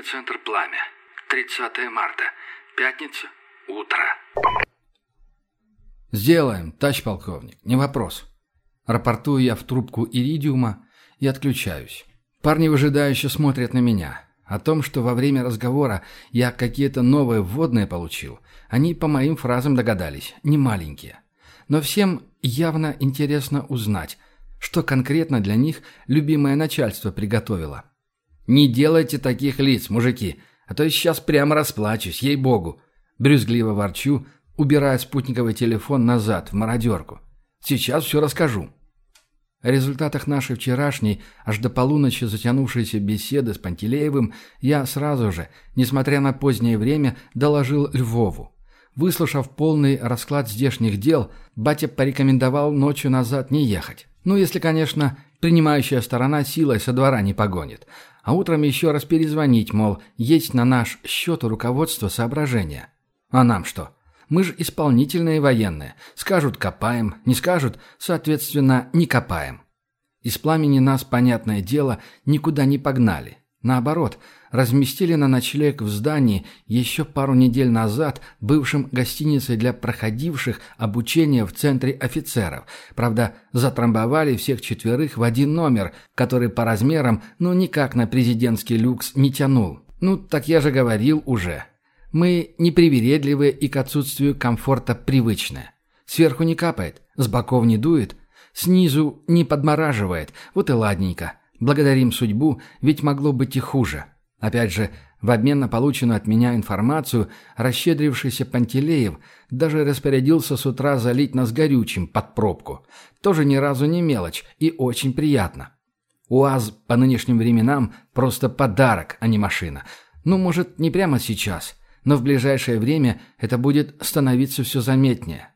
Учебный центр «Пламя». 30 марта. Пятница. Утро. «Сделаем, тач полковник, не вопрос». Рапортую я в трубку иридиума и отключаюсь. Парни выжидающе смотрят на меня. О том, что во время разговора я какие-то новые вводные получил, они по моим фразам догадались, не маленькие. Но всем явно интересно узнать, что конкретно для них любимое начальство приготовило. «Не делайте таких лиц, мужики, а то я сейчас прямо расплачусь, ей-богу!» Брюзгливо ворчу, убирая спутниковый телефон назад, в мародерку. «Сейчас все расскажу». О результатах нашей вчерашней, аж до полуночи затянувшейся беседы с Пантелеевым я сразу же, несмотря на позднее время, доложил Львову. Выслушав полный расклад здешних дел, батя порекомендовал ночью назад не ехать. Ну, если, конечно, принимающая сторона силой со двора не погонит. А утром еще раз перезвонить, мол, есть на наш счет у руководства соображения. А нам что? Мы же исполнительные военные. Скажут – копаем, не скажут – соответственно, не копаем. Из пламени нас, понятное дело, никуда не погнали. Наоборот, разместили на ночлег в здании еще пару недель назад, бывшим гостиницей для проходивших обучение в центре офицеров. Правда, затрамбовали всех четверых в один номер, который по размерам ну никак на президентский люкс не тянул. Ну, так я же говорил уже. Мы непривередливые и к отсутствию комфорта привычные. Сверху не капает, с боков не дует, снизу не подмораживает. Вот и ладненько. Благодарим судьбу, ведь могло быть и хуже. Опять же, в обмен на полученную от меня информацию, расщедрившийся Пантелеев даже распорядился с утра залить нас горючим под пробку. Тоже ни разу не мелочь и очень приятно. УАЗ по нынешним временам просто подарок, а не машина. Ну, может, не прямо сейчас, но в ближайшее время это будет становиться все заметнее.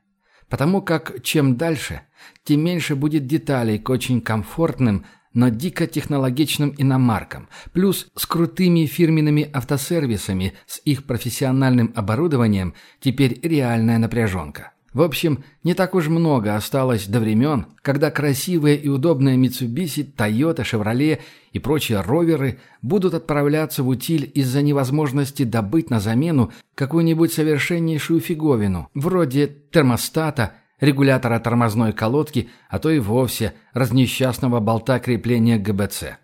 Потому как чем дальше, тем меньше будет деталей к очень комфортным, но дико технологичным иномаркам, плюс с крутыми фирменными автосервисами, с их профессиональным оборудованием, теперь реальная напряженка. В общем, не так уж много осталось до времен, когда красивые и удобные Mitsubishi, Toyota, Chevrolet и прочие роверы будут отправляться в утиль из-за невозможности добыть на замену какую-нибудь совершеннейшую фиговину, вроде термостата, регулятора тормозной колодки, а то и вовсе разнесчастного болта крепления ГБЦ.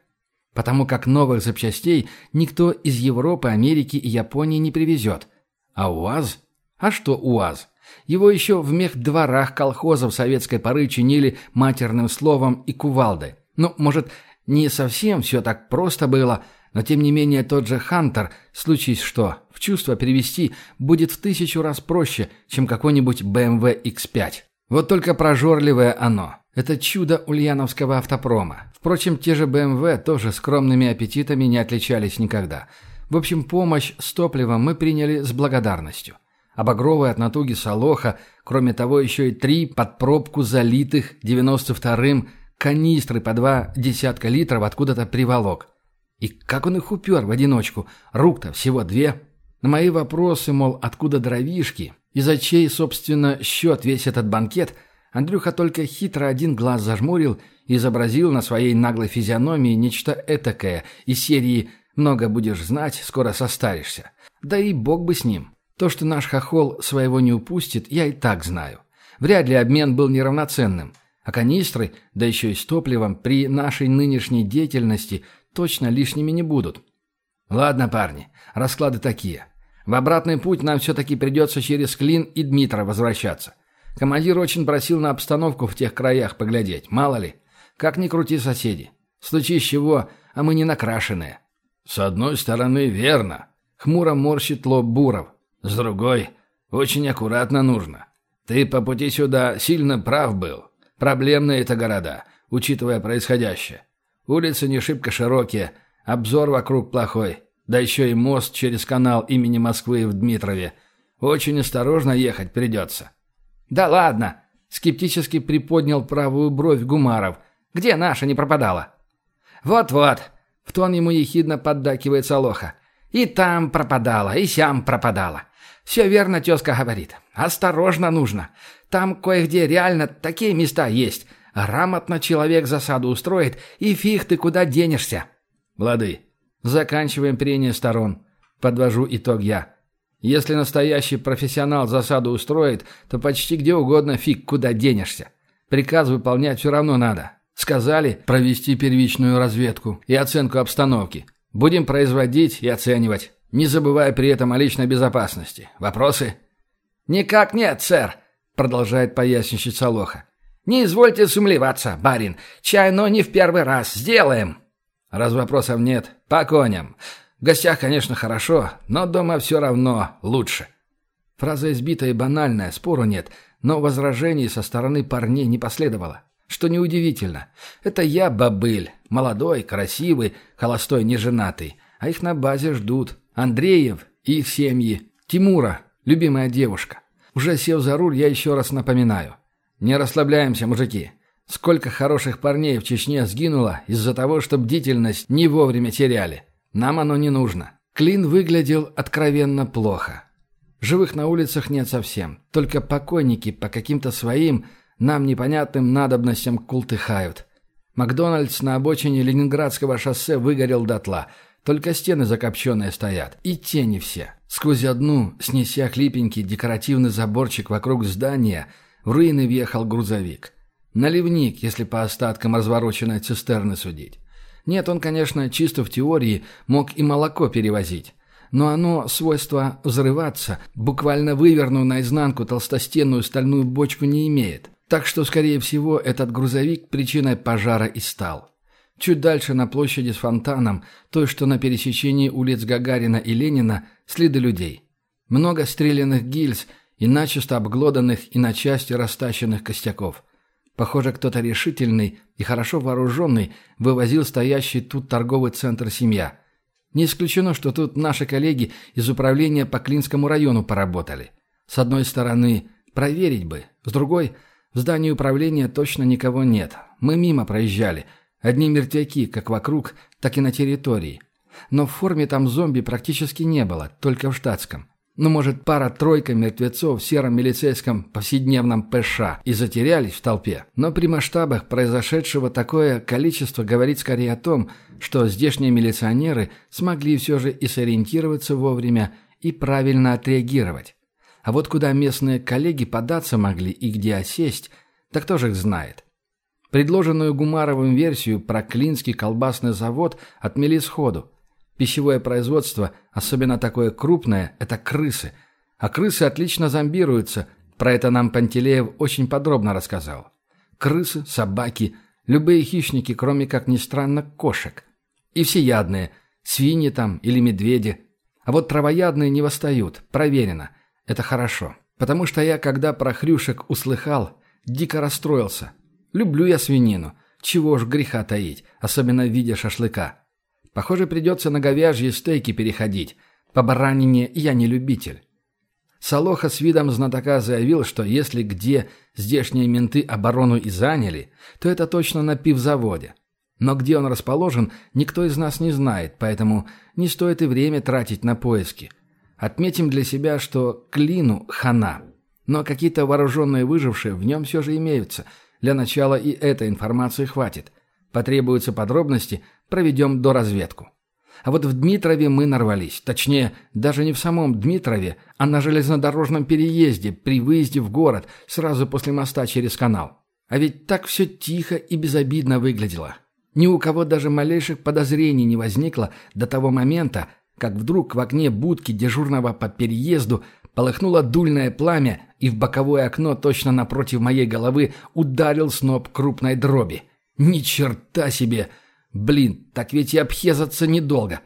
Потому как новых запчастей никто из Европы, Америки и Японии не привезет. А УАЗ? А что УАЗ? Его еще в мехдворах колхозов советской поры чинили матерным словом и кувалдой. Ну, может, не совсем все так просто было, но тем не менее тот же Хантер, случись что, в чувство привести будет в тысячу раз проще, чем какой-нибудь BMW X5. Вот только прожорливое оно. Это чудо ульяновского автопрома. Впрочем, те же BMW тоже скромными аппетитами не отличались никогда. В общем, помощь с топливом мы приняли с благодарностью а багровый от натуги Солоха, кроме того, еще и три под пробку залитых 92-м канистры по два десятка литров откуда-то приволок. И как он их упер в одиночку? Рук-то всего две. На мои вопросы, мол, откуда дровишки, и за чей, собственно, счет весь этот банкет, Андрюха только хитро один глаз зажмурил и изобразил на своей наглой физиономии нечто этакое из серии «Много будешь знать, скоро состаришься». Да и бог бы с ним. То, что наш хохол своего не упустит, я и так знаю. Вряд ли обмен был неравноценным. А канистры, да еще и с топливом, при нашей нынешней деятельности точно лишними не будут. Ладно, парни, расклады такие. В обратный путь нам все-таки придется через Клин и Дмитра возвращаться. Командир очень просил на обстановку в тех краях поглядеть, мало ли. Как ни крути соседи. Случае чего, а мы не накрашенные. С одной стороны, верно. Хмуро морщит лоб Буров. С другой, очень аккуратно нужно. Ты по пути сюда сильно прав был. Проблемные это города, учитывая происходящее. Улицы не шибко широкие, обзор вокруг плохой, да еще и мост через канал имени Москвы в Дмитрове. Очень осторожно ехать придется». «Да ладно!» — скептически приподнял правую бровь Гумаров. «Где наша не пропадала?» «Вот-вот!» — в тон ему ехидно поддакивает Солоха. «И там пропадала, и сям пропадала. «Все верно тезка говорит. Осторожно нужно. Там кое-где реально такие места есть. Грамотно человек засаду устроит, и фиг ты куда денешься». «Лады. Заканчиваем прение сторон. Подвожу итог я. Если настоящий профессионал засаду устроит, то почти где угодно фиг куда денешься. Приказ выполнять все равно надо. Сказали провести первичную разведку и оценку обстановки. Будем производить и оценивать, не забывая при этом о личной безопасности. Вопросы? «Никак нет, сэр», — продолжает поясничать Солоха. «Не извольте сумлеваться, барин. Чай, но не в первый раз. Сделаем». Раз вопросов нет, по коням. В гостях, конечно, хорошо, но дома все равно лучше. Фраза избитая и банальная, спору нет, но возражений со стороны парней не последовало. Что неудивительно. Это я бобыль, молодой, красивый, холостой, неженатый. А их на базе ждут. Андреев и их семьи. Тимура, любимая девушка. Уже сев за руль, я еще раз напоминаю. Не расслабляемся, мужики. Сколько хороших парней в Чечне сгинуло из-за того, что бдительность не вовремя теряли. Нам оно не нужно. Клин выглядел откровенно плохо. Живых на улицах нет совсем. Только покойники по каким-то своим, нам непонятным надобностям култыхают. Макдональдс на обочине Ленинградского шоссе выгорел дотла. Только стены закопченные стоят. И тени все. Сквозь одну, снеся хлипенький декоративный заборчик вокруг здания, в руины въехал грузовик. Наливник, если по остаткам развороченной цистерны судить. Нет, он, конечно, чисто в теории мог и молоко перевозить. Но оно свойство взрываться, буквально вывернув наизнанку толстостенную стальную бочку не имеет. Так что, скорее всего, этот грузовик причиной пожара и стал. Чуть дальше на площади с фонтаном, той, что на пересечении улиц Гагарина и Ленина, следы людей. Много стрелянных гильз и начисто обглоданных и на части растащенных костяков – Похоже, кто-то решительный и хорошо вооруженный вывозил стоящий тут торговый центр «Семья». Не исключено, что тут наши коллеги из управления по Клинскому району поработали. С одной стороны, проверить бы. С другой, в здании управления точно никого нет. Мы мимо проезжали. Одни мертвяки, как вокруг, так и на территории. Но в форме там зомби практически не было, только в штатском. Ну, может, пара-тройка мертвецов в сером милицейском повседневном ПШ и затерялись в толпе. Но при масштабах произошедшего такое количество говорит скорее о том, что здешние милиционеры смогли все же и сориентироваться вовремя, и правильно отреагировать. А вот куда местные коллеги податься могли и где осесть, так кто же их знает. Предложенную Гумаровым версию про Клинский колбасный завод отмели сходу. Пищевое производство, особенно такое крупное, это крысы. А крысы отлично зомбируются. Про это нам Пантелеев очень подробно рассказал. Крысы, собаки, любые хищники, кроме, как ни странно, кошек. И всеядные, свиньи там или медведи. А вот травоядные не восстают, проверено. Это хорошо. Потому что я, когда про хрюшек услыхал, дико расстроился. Люблю я свинину. Чего ж греха таить, особенно в виде шашлыка. Похоже, придется на говяжьи стейки переходить. По баранине я не любитель. Солоха с видом знатока заявил, что если где здешние менты оборону и заняли, то это точно на пивзаводе. Но где он расположен, никто из нас не знает, поэтому не стоит и время тратить на поиски. Отметим для себя, что Клину хана. Но какие-то вооруженные выжившие в нем все же имеются. Для начала и этой информации хватит. Потребуются подробности, проведем доразведку. А вот в Дмитрове мы нарвались. Точнее, даже не в самом Дмитрове, а на железнодорожном переезде при выезде в город, сразу после моста через канал. А ведь так все тихо и безобидно выглядело. Ни у кого даже малейших подозрений не возникло до того момента, как вдруг в окне будки дежурного по переезду полыхнуло дульное пламя, и в боковое окно точно напротив моей головы ударил сноп крупной дроби. Ни черта себе! Блин, так ведь и обхезаться недолго.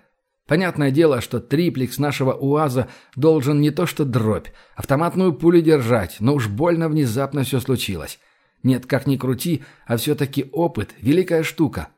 Понятное дело, что триплекс нашего УАЗа должен не то что дробь, автоматную пулю держать, но уж больно внезапно все случилось. Нет, как ни крути, а все-таки опыт – великая штука.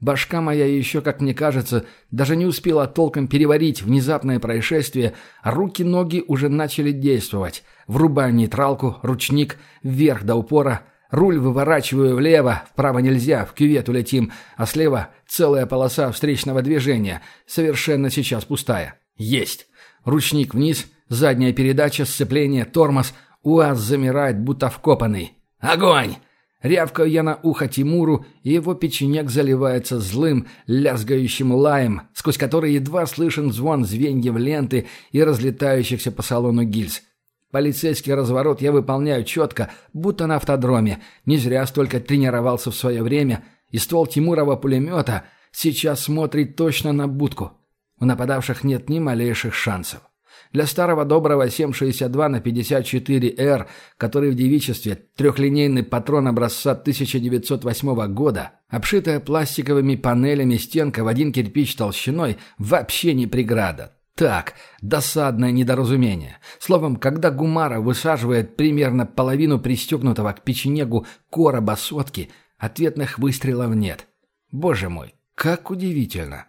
Башка моя еще, как мне кажется, даже не успела толком переварить внезапное происшествие, а руки-ноги уже начали действовать. Врубаю нейтралку, ручник, вверх до упора – Руль выворачиваю влево, вправо нельзя, в кювет улетим, а слева целая полоса встречного движения, совершенно сейчас пустая. Есть. Ручник вниз, задняя передача, сцепление, тормоз. УАЗ замирает, будто вкопанный. Огонь! Рявкаю я на ухо Тимуру, и его печенек заливается злым, лязгающим лаем, сквозь который едва слышен звон звеньев ленты и разлетающихся по салону гильз. Полицейский разворот я выполняю четко, будто на автодроме. Не зря столько тренировался в свое время, и ствол Тимурова пулемета сейчас смотрит точно на будку. У нападавших нет ни малейших шансов. Для старого доброго 7,62 на 54Р, который в девичестве трехлинейный патрон образца 1908 года, обшитая пластиковыми панелями стенка в один кирпич толщиной, вообще не преграда. Так, досадное недоразумение. Словом, когда Гумара высаживает примерно половину пристегнутого к печенегу короба сотки, ответных выстрелов нет. Боже мой, как удивительно.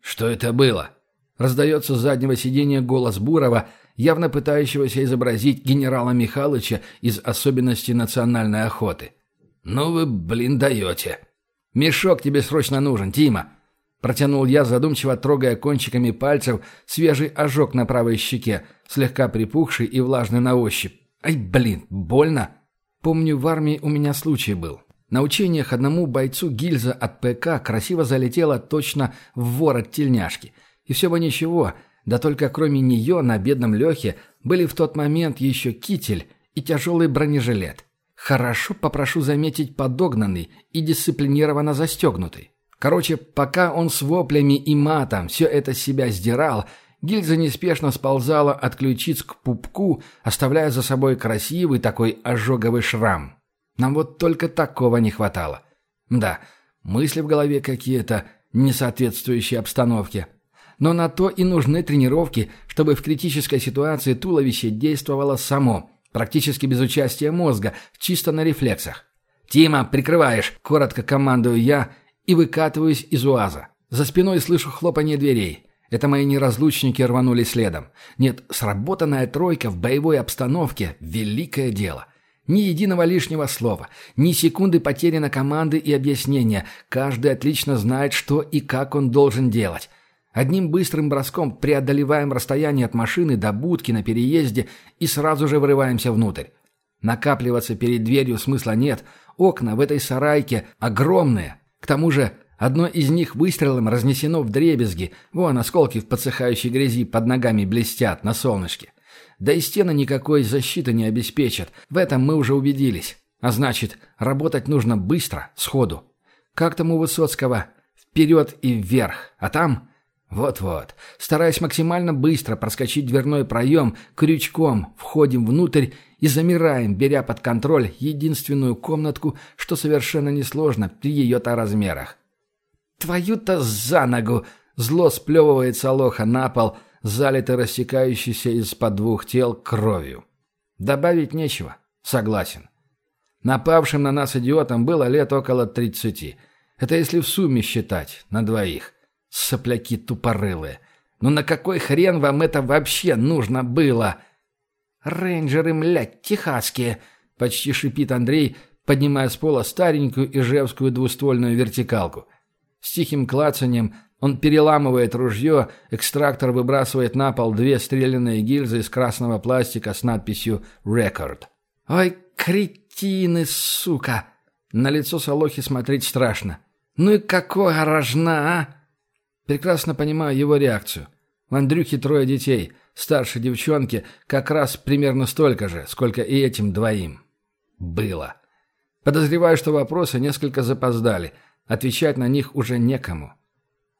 «Что это было?» Раздается с заднего сиденья голос Бурова, явно пытающегося изобразить генерала Михалыча из особенностей национальной охоты. «Ну вы, блин, даете!» «Мешок тебе срочно нужен, Тима!» Протянул я, задумчиво трогая кончиками пальцев свежий ожог на правой щеке, слегка припухший и влажный на ощупь. «Ай, блин, больно!» Помню, в армии у меня случай был. На учениях одному бойцу гильза от ПК красиво залетела точно в ворот тельняшки – и все бы ничего, да только кроме нее на бедном Лехе были в тот момент еще китель и тяжелый бронежилет. Хорошо, попрошу заметить, подогнанный и дисциплинированно застегнутый. Короче, пока он с воплями и матом все это с себя сдирал, гильза неспешно сползала от ключиц к пупку, оставляя за собой красивый такой ожоговый шрам. Нам вот только такого не хватало. Да, мысли в голове какие-то, не соответствующие обстановке. Но на то и нужны тренировки, чтобы в критической ситуации туловище действовало само, практически без участия мозга, чисто на рефлексах. «Тима, прикрываешь!» – коротко командую я и выкатываюсь из УАЗа. За спиной слышу хлопанье дверей. Это мои неразлучники рванули следом. Нет, сработанная тройка в боевой обстановке – великое дело. Ни единого лишнего слова, ни секунды потери на команды и объяснения. Каждый отлично знает, что и как он должен делать. Одним быстрым броском преодолеваем расстояние от машины до будки на переезде и сразу же врываемся внутрь. Накапливаться перед дверью смысла нет. Окна в этой сарайке огромные. К тому же одно из них выстрелом разнесено в дребезги. Вон осколки в подсыхающей грязи под ногами блестят на солнышке. Да и стены никакой защиты не обеспечат. В этом мы уже убедились. А значит, работать нужно быстро, сходу. Как там у Высоцкого? Вперед и вверх. А там... Вот-вот. Стараясь максимально быстро проскочить дверной проем, крючком входим внутрь и замираем, беря под контроль единственную комнатку, что совершенно несложно при ее-то размерах. «Твою-то за ногу!» — зло сплевывается лоха на пол, залитый рассекающийся из-под двух тел кровью. Добавить нечего. Согласен. Напавшим на нас идиотам было лет около тридцати. Это если в сумме считать, на двоих. Сопляки тупорылые. Ну на какой хрен вам это вообще нужно было? Рейнджеры, млядь, техасские, почти шипит Андрей, поднимая с пола старенькую ижевскую двуствольную вертикалку. С тихим клацанием он переламывает ружье, экстрактор выбрасывает на пол две стрелянные гильзы из красного пластика с надписью «Рекорд». «Ой, кретины, сука!» На лицо Солохи смотреть страшно. «Ну и какого рожна, а?» Прекрасно понимаю его реакцию. У Андрюхи трое детей, старшей девчонки как раз примерно столько же, сколько и этим двоим. Было. Подозреваю, что вопросы несколько запоздали, отвечать на них уже некому.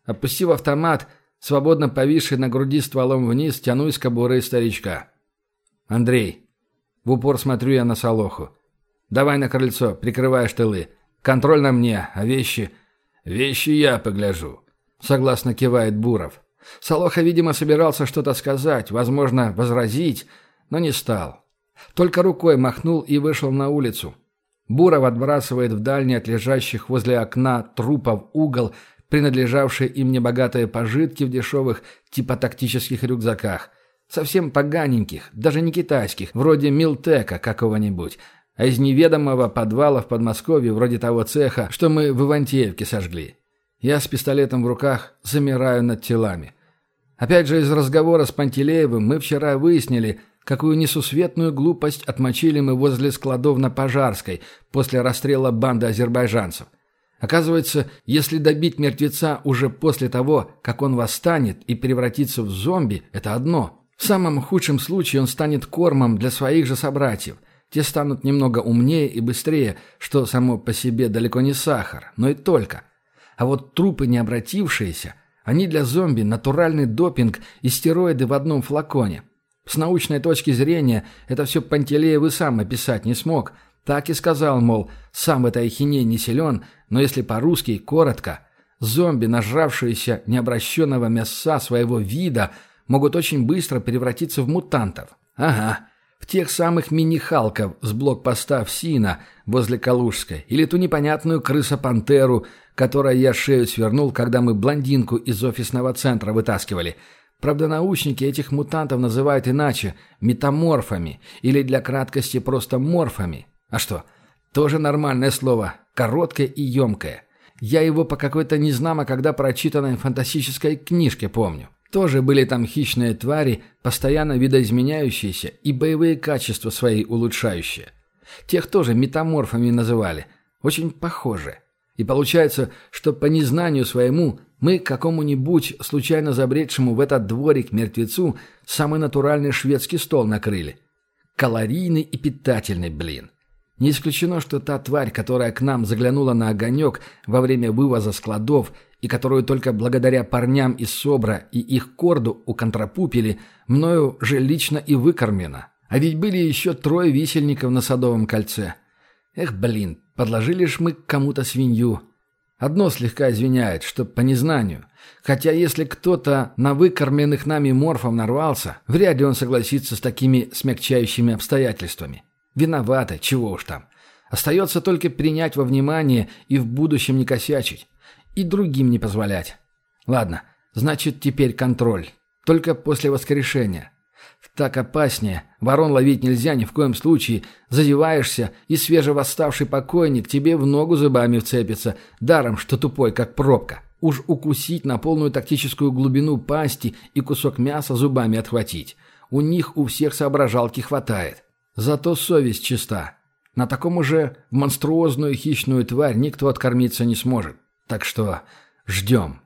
Опустив автомат, свободно повисший на груди стволом вниз, тяну из кобуры старичка. «Андрей». В упор смотрю я на Солоху. «Давай на крыльцо, прикрываешь тылы. Контроль на мне, а вещи...» «Вещи я погляжу», согласно кивает Буров. Солоха, видимо, собирался что-то сказать, возможно, возразить, но не стал. Только рукой махнул и вышел на улицу. Буров отбрасывает в дальний от лежащих возле окна трупов угол, принадлежавшие им небогатые пожитки в дешевых типа тактических рюкзаках. Совсем поганеньких, даже не китайских, вроде Милтека какого-нибудь, а из неведомого подвала в Подмосковье, вроде того цеха, что мы в Ивантеевке сожгли. Я с пистолетом в руках замираю над телами. Опять же, из разговора с Пантелеевым мы вчера выяснили, какую несусветную глупость отмочили мы возле складов на Пожарской после расстрела банды азербайджанцев. Оказывается, если добить мертвеца уже после того, как он восстанет и превратится в зомби, это одно. В самом худшем случае он станет кормом для своих же собратьев. Те станут немного умнее и быстрее, что само по себе далеко не сахар, но и только. А вот трупы не обратившиеся, они для зомби натуральный допинг и стероиды в одном флаконе. С научной точки зрения это все Пантелеев и сам описать не смог. Так и сказал, мол, сам в этой ахинее не силен, но если по-русски, коротко, зомби, нажравшиеся необращенного мяса своего вида, могут очень быстро превратиться в мутантов. Ага, в тех самых мини-халков с блокпоста в Сина возле Калужской, или ту непонятную крыса-пантеру, которой я шею свернул, когда мы блондинку из офисного центра вытаскивали. Правда, научники этих мутантов называют иначе – метаморфами, или для краткости просто морфами. А что, тоже нормальное слово, короткое и емкое. Я его по какой-то незнамо когда прочитанной фантастической книжке помню. Тоже были там хищные твари, постоянно видоизменяющиеся и боевые качества свои улучшающие. Тех тоже метаморфами называли. Очень похоже. И получается, что по незнанию своему мы какому-нибудь случайно забредшему в этот дворик мертвецу самый натуральный шведский стол накрыли. Калорийный и питательный, блин. Не исключено, что та тварь, которая к нам заглянула на огонек во время вывоза складов и которую только благодаря парням из СОБРа и их корду уконтрапупили, мною же лично и выкормлена. А ведь были еще трое висельников на Садовом кольце. Эх, блин, подложили ж мы кому-то свинью. Одно слегка извиняет, что по незнанию. Хотя если кто-то на выкормленных нами морфов нарвался, вряд ли он согласится с такими смягчающими обстоятельствами. Виновата, чего уж там. Остается только принять во внимание и в будущем не косячить. И другим не позволять. Ладно, значит теперь контроль. Только после воскрешения. Так опаснее. Ворон ловить нельзя ни в коем случае. Задеваешься, и свежевосставший покойник тебе в ногу зубами вцепится, даром, что тупой, как пробка. Уж укусить на полную тактическую глубину пасти и кусок мяса зубами отхватить. У них у всех соображалки хватает. Зато совесть чиста. На таком уже монструозную хищную тварь никто откормиться не сможет. Так что ждем.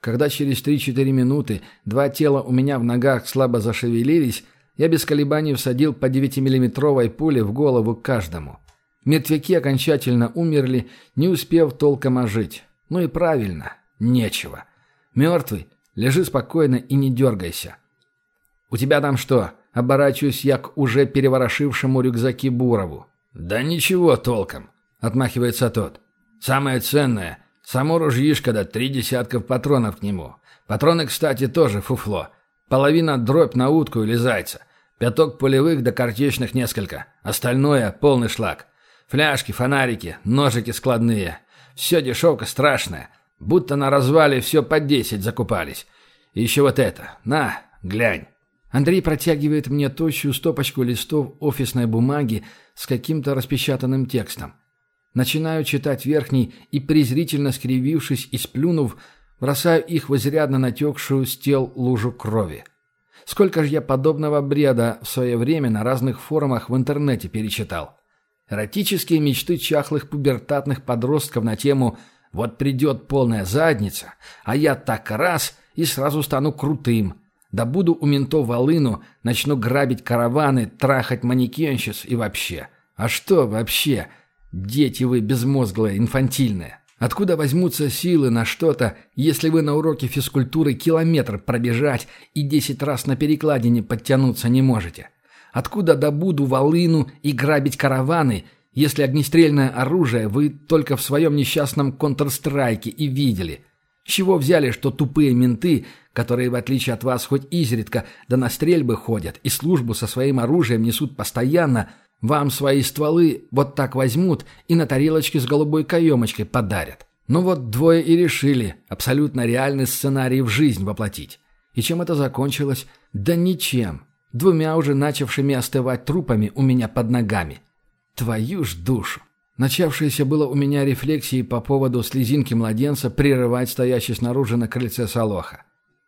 Когда через 3-4 минуты два тела у меня в ногах слабо зашевелились, я без колебаний всадил по 9-миллиметровой пуле в голову каждому. Мертвяки окончательно умерли, не успев толком ожить. Ну и правильно, нечего. Мертвый, лежи спокойно и не дергайся. «У тебя там что?» — оборачиваюсь я к уже переворошившему рюкзаки Бурову. «Да ничего толком», — отмахивается тот. «Самое ценное — само ружьишко да три десятков патронов к нему. Патроны, кстати, тоже фуфло. Половина дробь на утку или зайца. Пяток полевых да картечных несколько. Остальное — полный шлак. Фляжки, фонарики, ножики складные. Все дешевка страшная. Будто на развале все по десять закупались. И еще вот это. На, глянь. Андрей протягивает мне тощую стопочку листов офисной бумаги с каким-то распечатанным текстом. Начинаю читать верхний и, презрительно скривившись и сплюнув, бросаю их в изрядно натекшую с тел лужу крови. Сколько же я подобного бреда в свое время на разных форумах в интернете перечитал. Эротические мечты чахлых пубертатных подростков на тему «Вот придет полная задница, а я так раз и сразу стану крутым», да буду у ментов волыну, начну грабить караваны, трахать манекенщиц и вообще. А что вообще? Дети вы безмозглые, инфантильные. Откуда возьмутся силы на что-то, если вы на уроке физкультуры километр пробежать и десять раз на перекладине подтянуться не можете? Откуда добуду волыну и грабить караваны, если огнестрельное оружие вы только в своем несчастном контрстрайке и видели? Чего взяли, что тупые менты которые, в отличие от вас, хоть изредка да на стрельбы ходят и службу со своим оружием несут постоянно, вам свои стволы вот так возьмут и на тарелочке с голубой каемочкой подарят. Ну вот двое и решили абсолютно реальный сценарий в жизнь воплотить. И чем это закончилось? Да ничем. Двумя уже начавшими остывать трупами у меня под ногами. Твою ж душу. Начавшиеся было у меня рефлексии по поводу слезинки младенца прерывать стоящий снаружи на крыльце Солоха.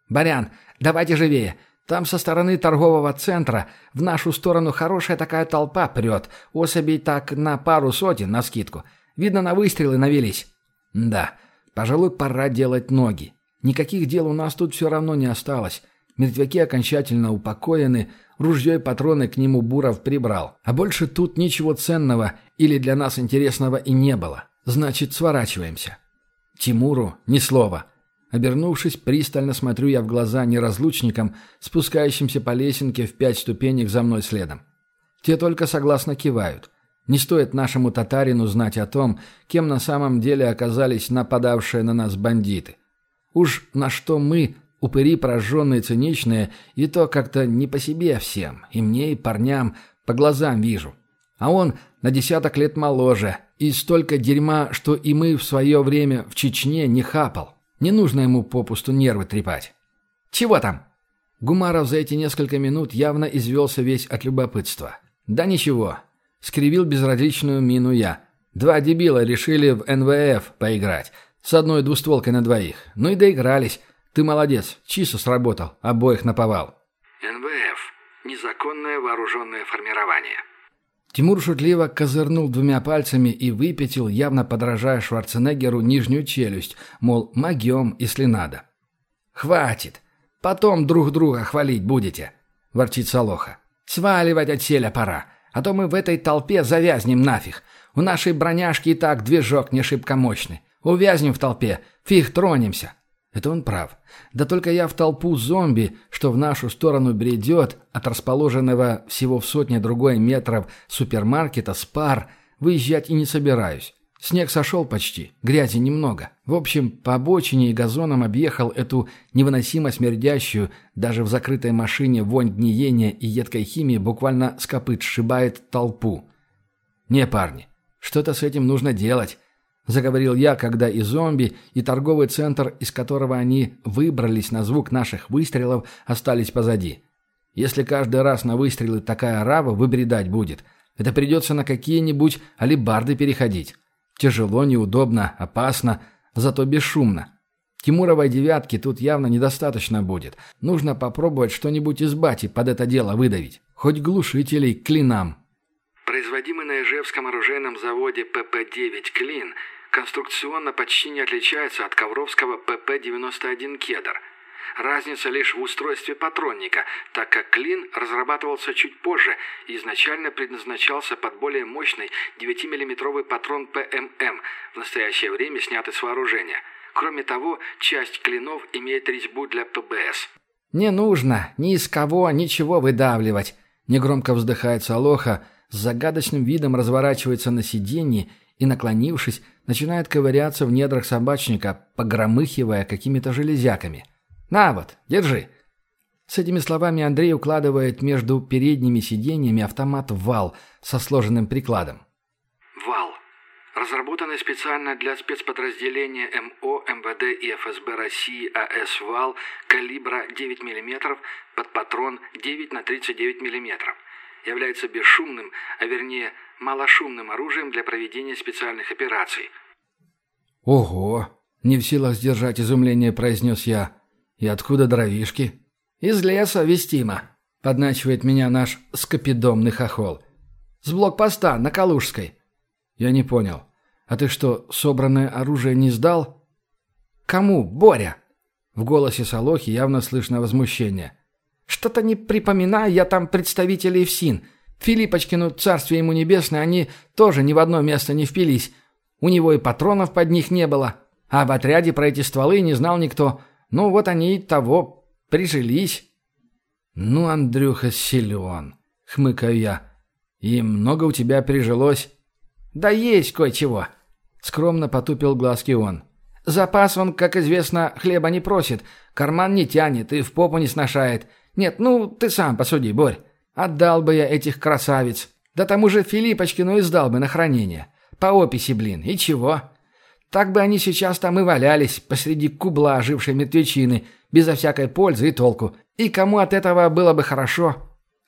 «Барян, давайте живее! Там со стороны торгового центра в нашу сторону хорошая такая толпа прет. Особей так на пару сотен, на скидку. Видно, на выстрелы навелись. Да, пожалуй, пора делать ноги. Никаких дел у нас тут все равно не осталось. Мертвяки окончательно упокоены, ружье и патроны к нему Буров прибрал. А больше тут ничего ценного или для нас интересного и не было. Значит, сворачиваемся. Тимуру ни слова. Обернувшись, пристально смотрю я в глаза неразлучникам, спускающимся по лесенке в пять ступенек за мной следом. Те только согласно кивают. Не стоит нашему татарину знать о том, кем на самом деле оказались нападавшие на нас бандиты. Уж на что мы, упыри прожженные циничные, и то как-то не по себе всем, и мне, и парням, по глазам вижу. А он на десяток лет моложе, и столько дерьма, что и мы в свое время в Чечне не хапал. Не нужно ему попусту нервы трепать. «Чего там?» Гумаров за эти несколько минут явно извелся весь от любопытства. «Да ничего». Скривил безразличную мину я. «Два дебила решили в НВФ поиграть. С одной двустволкой на двоих. Ну и доигрались. Ты молодец. Чисто сработал. Обоих наповал». НВФ. Незаконное вооруженное формирование. Тимур шутливо козырнул двумя пальцами и выпятил, явно подражая Шварценеггеру, нижнюю челюсть, мол, могем, если надо. «Хватит! Потом друг друга хвалить будете!» – ворчит Солоха. «Сваливать от селя пора, а то мы в этой толпе завязнем нафиг. У нашей броняшки и так движок не шибко мощный. Увязнем в толпе, фиг тронемся. Это он прав. Да только я в толпу зомби, что в нашу сторону бредет, от расположенного всего в сотне другой метров супермаркета Спар, выезжать и не собираюсь. Снег сошел почти, грязи немного. В общем, по обочине и газонам объехал эту невыносимо смердящую, даже в закрытой машине вонь гниения и едкой химии буквально с копыт сшибает толпу. Не, парни, что-то с этим нужно делать. — заговорил я, когда и зомби, и торговый центр, из которого они выбрались на звук наших выстрелов, остались позади. Если каждый раз на выстрелы такая рава выбредать будет, это придется на какие-нибудь алибарды переходить. Тяжело, неудобно, опасно, зато бесшумно. Тимуровой девятки тут явно недостаточно будет. Нужно попробовать что-нибудь из бати под это дело выдавить. Хоть глушителей клинам. Производимый на Ижевском оружейном заводе ПП-9 «Клин» конструкционно почти не отличается от ковровского ПП-91 «Кедр». Разница лишь в устройстве патронника, так как клин разрабатывался чуть позже и изначально предназначался под более мощный 9-миллиметровый патрон ПММ, в настоящее время снятый с вооружения. Кроме того, часть клинов имеет резьбу для ПБС. «Не нужно ни из кого ничего выдавливать», — негромко вздыхает Солоха, с загадочным видом разворачивается на сиденье и, наклонившись, начинает ковыряться в недрах собачника, погромыхивая какими-то железяками. «На вот, держи!» С этими словами Андрей укладывает между передними сиденьями автомат вал со сложенным прикладом. «Вал. Разработанный специально для спецподразделения МО, МВД и ФСБ России АС «Вал» калибра 9 мм под патрон 9 на 39 мм является бесшумным, а вернее малошумным оружием для проведения специальных операций. «Ого!» — не в силах сдержать изумление, произнес я. «И откуда дровишки?» «Из леса, вестимо», — подначивает меня наш скопидомный хохол. «С блокпоста на Калужской». «Я не понял. А ты что, собранное оружие не сдал?» «Кому, Боря?» В голосе Солохи явно слышно возмущение. Что-то не припоминаю я там представителей ФСИН. Филиппочкину, царствие ему небесное, они тоже ни в одно место не впились. У него и патронов под них не было. А в отряде про эти стволы не знал никто. Ну вот они и того прижились. «Ну, Андрюха, силен», — хмыкаю я. «И много у тебя прижилось?» «Да есть кое-чего», — скромно потупил глазки он. «Запас он, как известно, хлеба не просит, карман не тянет и в попу не сношает. Нет, ну, ты сам посуди, Борь. Отдал бы я этих красавиц. Да тому же Филиппочкину издал бы на хранение. По описи, блин. И чего? Так бы они сейчас там и валялись, посреди кубла ожившей мертвечины, безо всякой пользы и толку. И кому от этого было бы хорошо?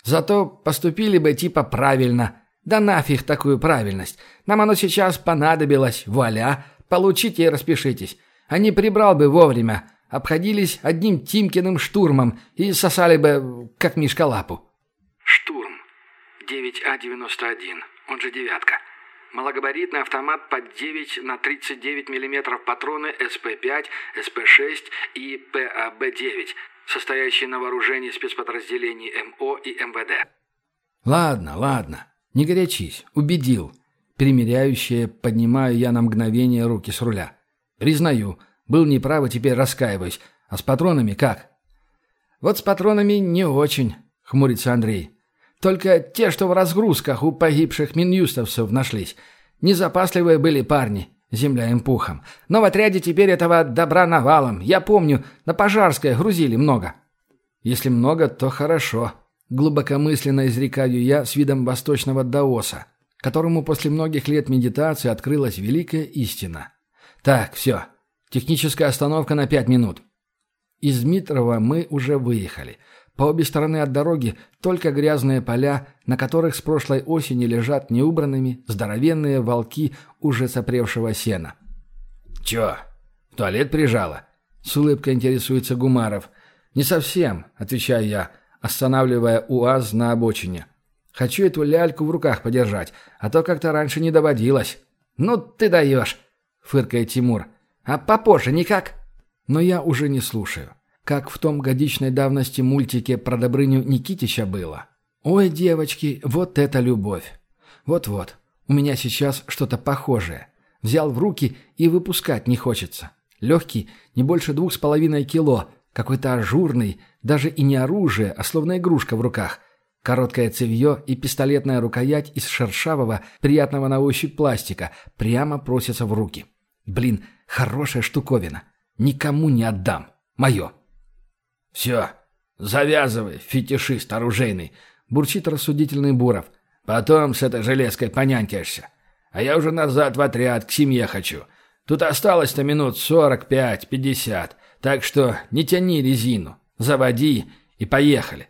Зато поступили бы типа правильно. Да нафиг такую правильность. Нам оно сейчас понадобилось. Вуаля. Получите и распишитесь. А не прибрал бы вовремя. Обходились одним Тимкиным штурмом и сосали бы, как мишка лапу. Штурм. 9А-91, он же «девятка». Малогабаритный автомат под 9 на 39 мм патроны СП-5, СП-6 и ПАБ-9, состоящие на вооружении спецподразделений МО и МВД. Ладно, ладно, не горячись, убедил. Примеряющее поднимаю я на мгновение руки с руля. Признаю, был неправ и теперь раскаиваюсь. А с патронами как? Вот с патронами не очень, хмурится Андрей. Только те, что в разгрузках у погибших минюстовцев нашлись. Незапасливые были парни, земля им пухом. Но в отряде теперь этого добра навалом. Я помню, на Пожарское грузили много. Если много, то хорошо. Глубокомысленно изрекаю я с видом восточного даоса, которому после многих лет медитации открылась великая истина. Так, все. Техническая остановка на пять минут. Из Митрова мы уже выехали – по обе стороны от дороги только грязные поля, на которых с прошлой осени лежат неубранными здоровенные волки уже сопревшего сена. «Чё, в туалет прижала?» — с улыбкой интересуется Гумаров. «Не совсем», — отвечаю я, останавливая УАЗ на обочине. «Хочу эту ляльку в руках подержать, а то как-то раньше не доводилось». «Ну ты даешь», — фыркает Тимур. «А попозже никак?» Но я уже не слушаю как в том годичной давности мультике про Добрыню Никитича было. Ой, девочки, вот это любовь. Вот-вот, у меня сейчас что-то похожее. Взял в руки и выпускать не хочется. Легкий, не больше двух с половиной кило, какой-то ажурный, даже и не оружие, а словно игрушка в руках. Короткое цевье и пистолетная рукоять из шершавого, приятного на ощупь пластика прямо просятся в руки. Блин, хорошая штуковина. Никому не отдам. Мое. «Все, завязывай, фетишист оружейный», — бурчит рассудительный Буров. «Потом с этой железкой понянькаешься. А я уже назад в отряд, к семье хочу. Тут осталось-то минут сорок пять, пятьдесят. Так что не тяни резину, заводи и поехали».